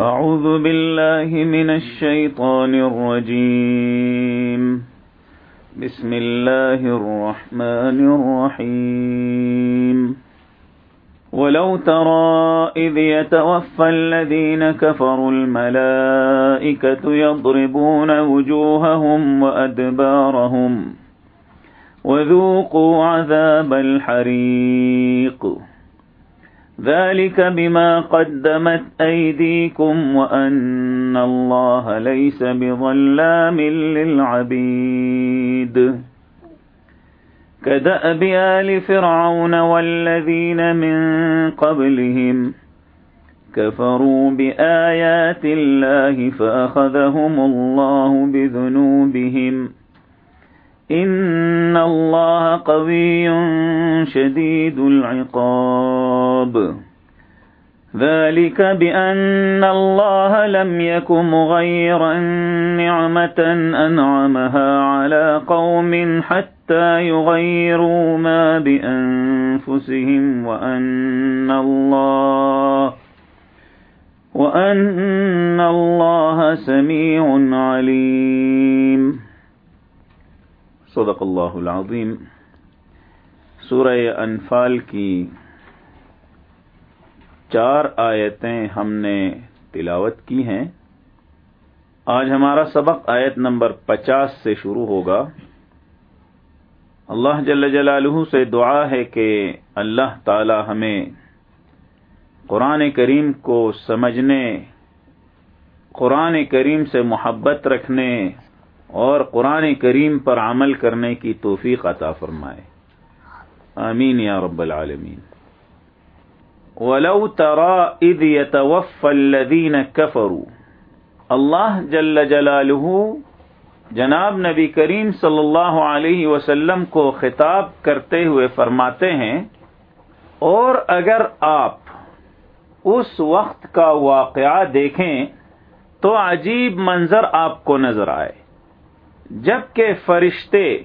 أعوذ بالله من الشيطان الرجيم. بسم الله الرحمن الرحيم. ولو ترى إذ يتوفى الذين كفروا الملائكة يضربون وجوههم وأدبارهم وذوقوا عذاب الحريق. ذلك بما قدمت أيديكم وأن الله ليس بظلام للعبيد. كدأب آل فرعون والذين من قبلهم كفروا بآيات الله فأخذهم الله بذنوبهم ان اللہ قوی شدید العقاب ذلك بأن الله لم يكن مغيرا نعمة أنعمها على قوم حتى يغيروا ما بأنفسهم وأن الله وأن الله سميع عليم صدق اللہ العظیم۔ سورہ انفال کی چار آیتیں ہم نے تلاوت کی ہیں۔ آج ہمارا سبق آیت نمبر پچاس سے شروع ہوگا۔ اللہ جل جلالہ سے دعا ہے کہ اللہ تعالی ہمیں قرآن کریم کو سمجھنے، قرآن کریم سے محبت رکھنے اور قرآن کریم پر عمل کرنے کی توفیق عطا فرمائے۔ آمین یا رب العالمین۔ ولو ترى اذ يتوفى الذين كفروا۔ اللہ جل جلالہ، جناب نبی کریم صلی اللہ علیہ وسلم کو خطاب کرتے ہوئے فرماتے ہیں، اور اگر آپ اس وقت کا واقعہ دیکھیں تو عجیب منظر آپ کو نظر آئے۔ جبکہ فرشتے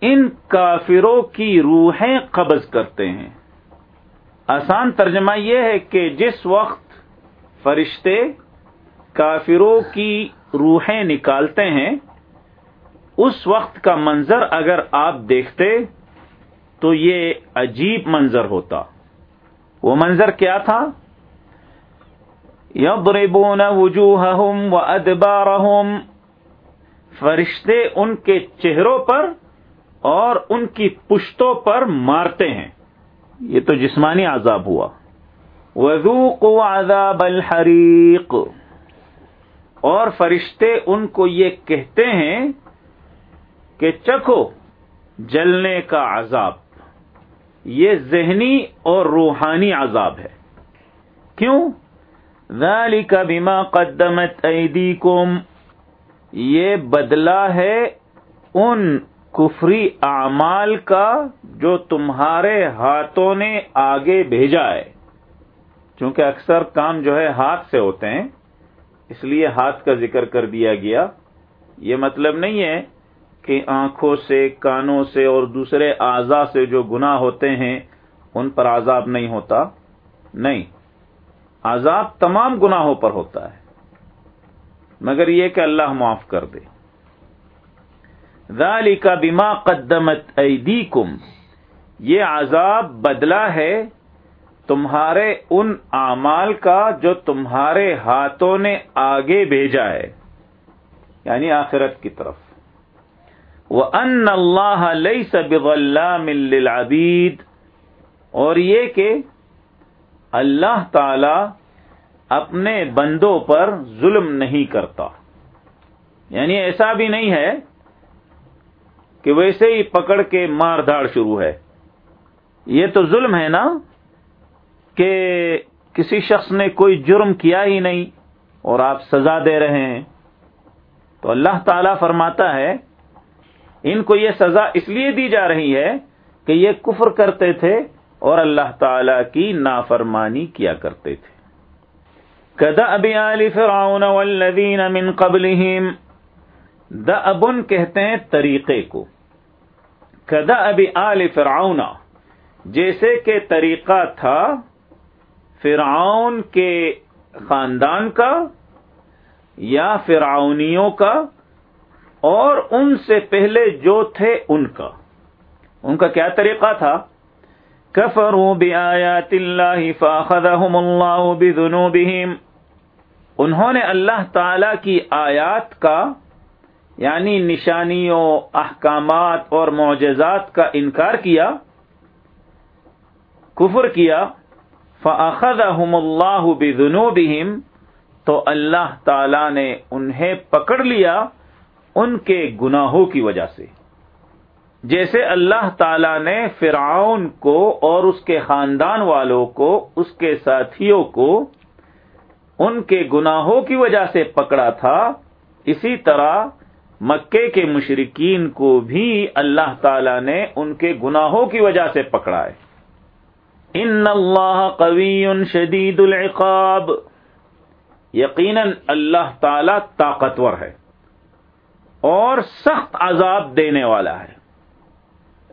ان کافروں کی روحیں قبض کرتے ہیں۔ آسان ترجمہ یہ ہے کہ جس وقت فرشتے کافروں کی روحیں نکالتے ہیں، اس وقت کا منظر اگر آپ دیکھتے تو یہ عجیب منظر ہوتا۔ وہ منظر کیا تھا؟ یضربون وجوہہم و فرشتے ان کے چہروں پر اور ان کی پشتوں پر مارتے ہیں۔ یہ تو جسمانی عذاب ہوا۔ وضو عذاب الحریق اور فرشتے ان کو یہ کہتے ہیں کہ چکھو جلنے کا عذاب۔ یہ ذہنی اور روحانی عذاب ہے۔ کیوں؟ ذالک بما قدمت ایدیکم یہ بدلہ ہے ان کفری اعمال کا جو تمہارے ہاتھوں نے آگے بھیجا ہے۔ چونکہ اکثر کام جو ہے ہاتھ سے ہوتے ہیں، اس لیے ہاتھ کا ذکر کر دیا گیا۔ یہ مطلب نہیں ہے کہ آنکھوں سے، کانوں سے اور دوسرے اعضا سے جو گناہ ہوتے ہیں، ان پر عذاب نہیں ہوتا۔ نہیں، عذاب تمام گناہوں پر ہوتا ہے۔ مگر یہ کہ اللہ معاف کر دے۔ ذالک بما قدمت ایدیکم، یہ عذاب بدلہ ہے تمہارے ان اعمال کا جو تمہارے ہاتھوں نے آگے بھیجا ہے یعنی آخرت کی طرف۔ وہ ان اللہ لئی سب للعبید اور یہ کہ اللہ تعالی اپنے بندوں پر ظلم نہیں کرتا۔ یعنی ایسا بھی نہیں ہے کہ ویسے ہی پکڑ کے مار دھاڑ شروع ہے۔ یہ تو ظلم ہے نا کہ کسی شخص نے کوئی جرم کیا ہی نہیں اور آپ سزا دے رہے ہیں۔ تو اللہ تعالی فرماتا ہے، ان کو یہ سزا اس لیے دی جا رہی ہے کہ یہ کفر کرتے تھے اور اللہ تعالی کی نافرمانی کیا کرتے تھے۔ كدأب آل فرعون والذین من قبلهم دأبن کہتے ہیں طریقے کو۔ كدأب آل فرعون، جیسے کہ طریقہ تھا فرعون کے خاندان کا یا فرعونیوں کا، اور ان سے پہلے جو تھے ان کا۔ ان کا کیا طریقہ تھا؟ کفروا بآیات اللہ فاخذهم اللہ بذنوبهم انہوں نے اللہ تعالی کی آیات کا یعنی نشانیوں، احکامات اور معجزات کا انکار کیا، کفر کیا فاخذهم اللہ بذنوبهم، تو اللہ تعالی نے انہیں پکڑ لیا ان کے گناہوں کی وجہ سے۔ جیسے اللہ تعالی نے فرعون کو اور اس کے خاندان والوں کو، اس کے ساتھیوں کو ان کے گناہوں کی وجہ سے پکڑا تھا، اسی طرح مکے کے مشرقین کو بھی اللہ تعالی نے ان کے گناہوں کی وجہ سے پکڑا ہے۔ ان اللہ قوی شدید العقاب۔ یقیناً اللہ تعالی طاقتور ہے اور سخت عذاب دینے والا ہے۔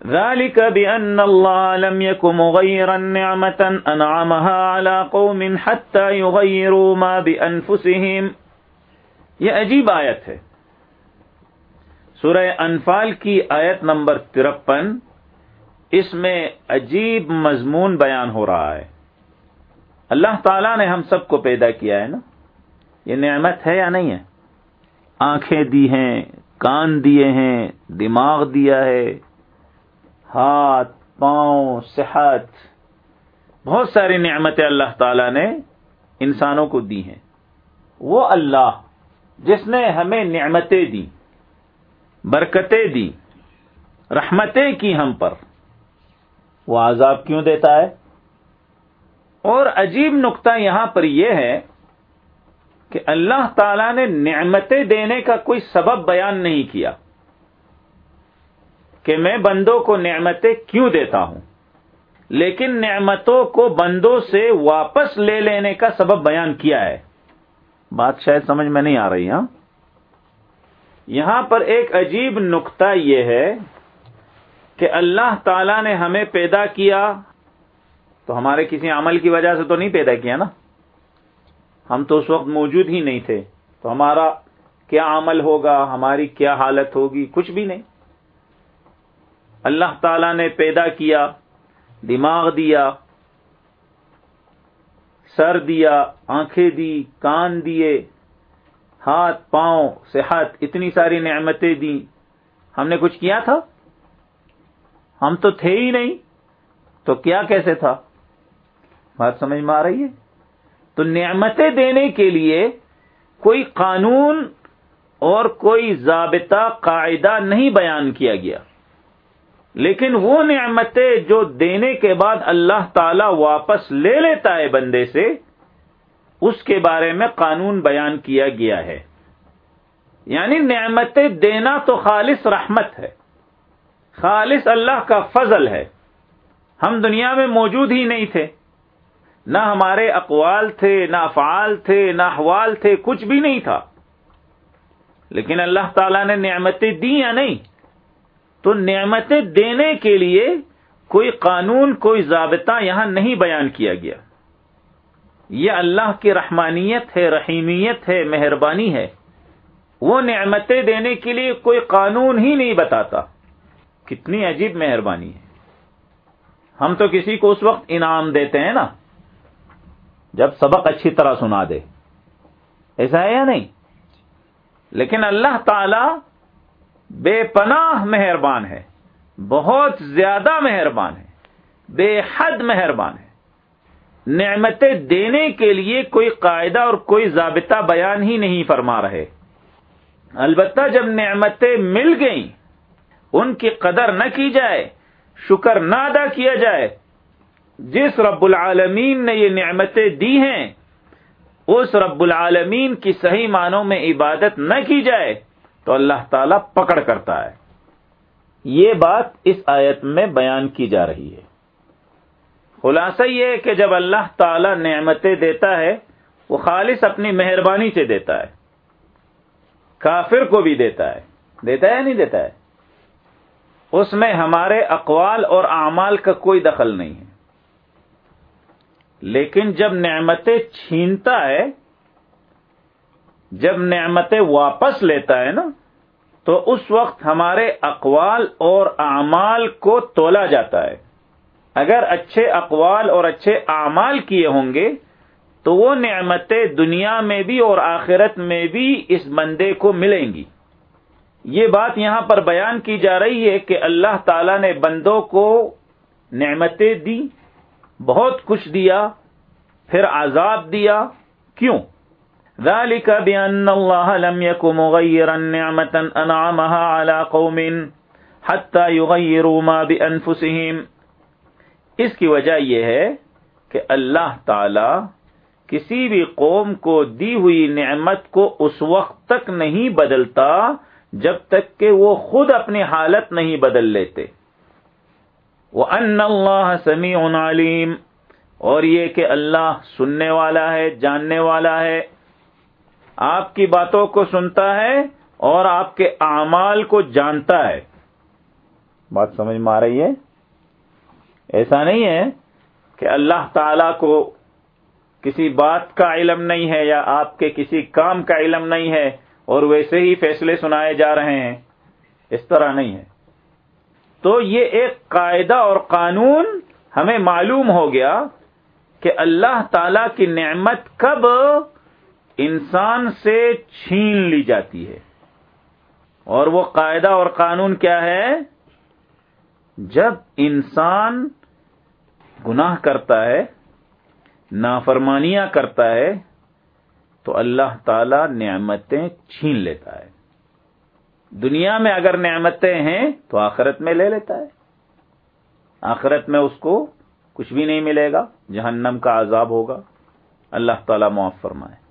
ذلك بأن الله لم يكن مغيرا نعمة أنعمها على قوم حتى يغيروا ما بأنفسهم. یہ عجیب آیت ہے۔ سورہ انفال کی آیت نمبر ترپن اس میں عجیب مضمون بیان ہو رہا ہے۔ اللہ تعالی نے ہم سب کو پیدا کیا ہے نا۔ یہ نعمت ہے یا نہیں ہے؟ آنکھیں دی ہیں، کان دیے ہیں، دماغ دیا ہے ہاتھ، پاؤں، صحت۔ بہت ساری نعمتیں اللہ تعالی نے انسانوں کو دی ہیں۔ وہ اللہ جس نے ہمیں نعمتیں دی، برکتیں دی، رحمتیں کی ہم پر۔ وہ عذاب کیوں دیتا ہے؟ اور عجیب نقطہ یہاں پر یہ ہے کہ اللہ تعالی نے نعمتیں دینے کا کوئی سبب بیان نہیں کیا۔ کہ میں بندوں کو نعمتیں کیوں دیتا ہوں؟ لیکن نعمتوں کو بندوں سے واپس لے لینے کا سبب بیان کیا ہے۔ بات شاید سمجھ میں نہیں آ رہی ہاں؟ یہاں پر ایک عجیب نقطہ یہ ہے کہ اللہ تعالی نے ہمیں پیدا کیا۔ تو ہمارے کسی عمل کی وجہ سے تو نہیں پیدا کیا نا؟ ہم تو اس وقت موجود ہی نہیں تھے۔ تو ہمارا کیا عمل ہوگا؟ ہماری کیا حالت ہوگی؟ کچھ بھی نہیں۔ اللہ تعالی نے پیدا کیا، دماغ دیا، سر دیا، آنکھیں دی، کان دیے، ہاتھ، پاؤں، صحت، اتنی ساری نعمتیں دی۔ ہم نے کچھ کیا تھا؟ ہم تو تھے ہی نہیں، تو کیا کیسے تھا؟ بات سمجھ میں آ رہی ہے؟ تو نعمتیں دینے کے لیے کوئی قانون اور کوئی ضابطہ، قاعدہ نہیں بیان کیا گیا۔ لیکن وہ نعمتیں جو دینے کے بعد اللہ تعالی واپس لے لیتا ہے بندے سے، اس کے بارے میں قانون بیان کیا گیا ہے۔ یعنی نعمتیں دینا تو خالص رحمت ہے۔ خالص اللہ کا فضل ہے۔ ہم دنیا میں موجود ہی نہیں تھے۔ نہ ہمارے اقوال تھے، نہ افعال تھے، نہ احوال تھے، کچھ بھی نہیں تھا۔ لیکن اللہ تعالی نے نعمتیں دی یا نہیں؟ تو نعمتیں دینے کے لیے کوئی قانون، کوئی ضابطہ یہاں نہیں بیان کیا گیا۔ یہ اللہ کی رحمانیت ہے، رحیمیت ہے، مہربانی ہے۔ وہ نعمتیں دینے کے لیے کوئی قانون ہی نہیں بتاتا۔ کتنی عجیب مہربانی ہے۔ ہم تو کسی کو اس وقت انعام دیتے ہیں نا۔ جب سبق اچھی طرح سنا دے۔ ایسا ہے یا نہیں؟ لیکن اللہ تعالی بے پناہ مہربان ہے، بہت زیادہ مہربان ہے، بے حد مہربان ہے۔ نعمتیں دینے کے لیے کوئی قاعدہ اور کوئی ضابطہ بیان ہی نہیں فرما رہے۔ البتہ جب نعمتیں مل گئیں، ان کی قدر نہ کی جائے، شکر نہ ادا کیا جائے، جس رب العالمین نے یہ نعمتیں دی ہیں، اس رب العالمین کی صحیح معنوں میں عبادت نہ کی جائے۔ تو اللہ تعالی پکڑ کرتا ہے۔ یہ بات اس آیت میں بیان کی جا رہی ہے۔ خلاصہ یہ ہے کہ جب اللہ تعالی نعمتیں دیتا ہے، وہ خالص اپنی مہربانی سے دیتا ہے۔ کافر کو بھی دیتا ہے۔ دیتا ہے یا نہیں دیتا ہے؟ اس میں ہمارے اقوال اور اعمال کا کوئی دخل نہیں ہے۔ لیکن جب نعمتیں چھینتا ہے جب نعمتیں واپس لیتا ہے نا، تو اس وقت ہمارے اقوال اور اعمال کو تولا جاتا ہے۔ اگر اچھے اقوال اور اچھے اعمال کیے ہوں گے، تو وہ نعمتیں دنیا میں بھی اور آخرت میں بھی اس بندے کو ملیں گی۔ یہ بات یہاں پر بیان کی جا رہی ہے کہ اللہ تعالی نے بندوں کو نعمتیں دی، بہت کچھ دیا، پھر عذاب دیا۔ کیوں؟ ذلك بأن الله لم يكن مغيرا نعمة أنعمها على قوم حتى يغيروا ما بأنفسهم. اس کی وجہ یہ ہے کہ اللہ تعالی کسی بھی قوم کو دی ہوئی نعمت کو اس وقت تک نہیں بدلتا جب تک کہ وہ خود اپنی حالت نہیں بدل لیتے. وہ ان اللہ سمیع علیم اور یہ کہ اللہ سننے والا ہے، جاننے والا ہے آپ کی باتوں کو سنتا ہے اور آپ کے اعمال کو جانتا ہے۔ بات سمجھ میں آ رہی ہے؟ ایسا نہیں ہے کہ اللہ تعالی کو کسی بات کا علم نہیں ہے یا آپ کے کسی کام کا علم نہیں ہے اور ویسے ہی فیصلے سنائے جا رہے ہیں۔ اس طرح نہیں ہے۔ تو یہ ایک قاعدہ اور قانون ہمیں معلوم ہو گیا کہ اللہ تعالی کی نعمت کب انسان سے چھین لی جاتی ہے۔ اور وہ قاعدہ اور قانون کیا ہے؟ جب انسان گناہ کرتا ہے، نافرمانیاں کرتا ہے، تو اللہ تعالی نعمتیں چھین لیتا ہے۔ دنیا میں اگر نعمتیں ہیں، تو آخرت میں لے لیتا ہے۔ آخرت میں اس کو کچھ بھی نہیں ملے گا، جہنم کا عذاب ہوگا۔ اللہ تعالی معاف فرمائے۔